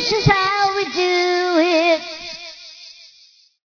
是谁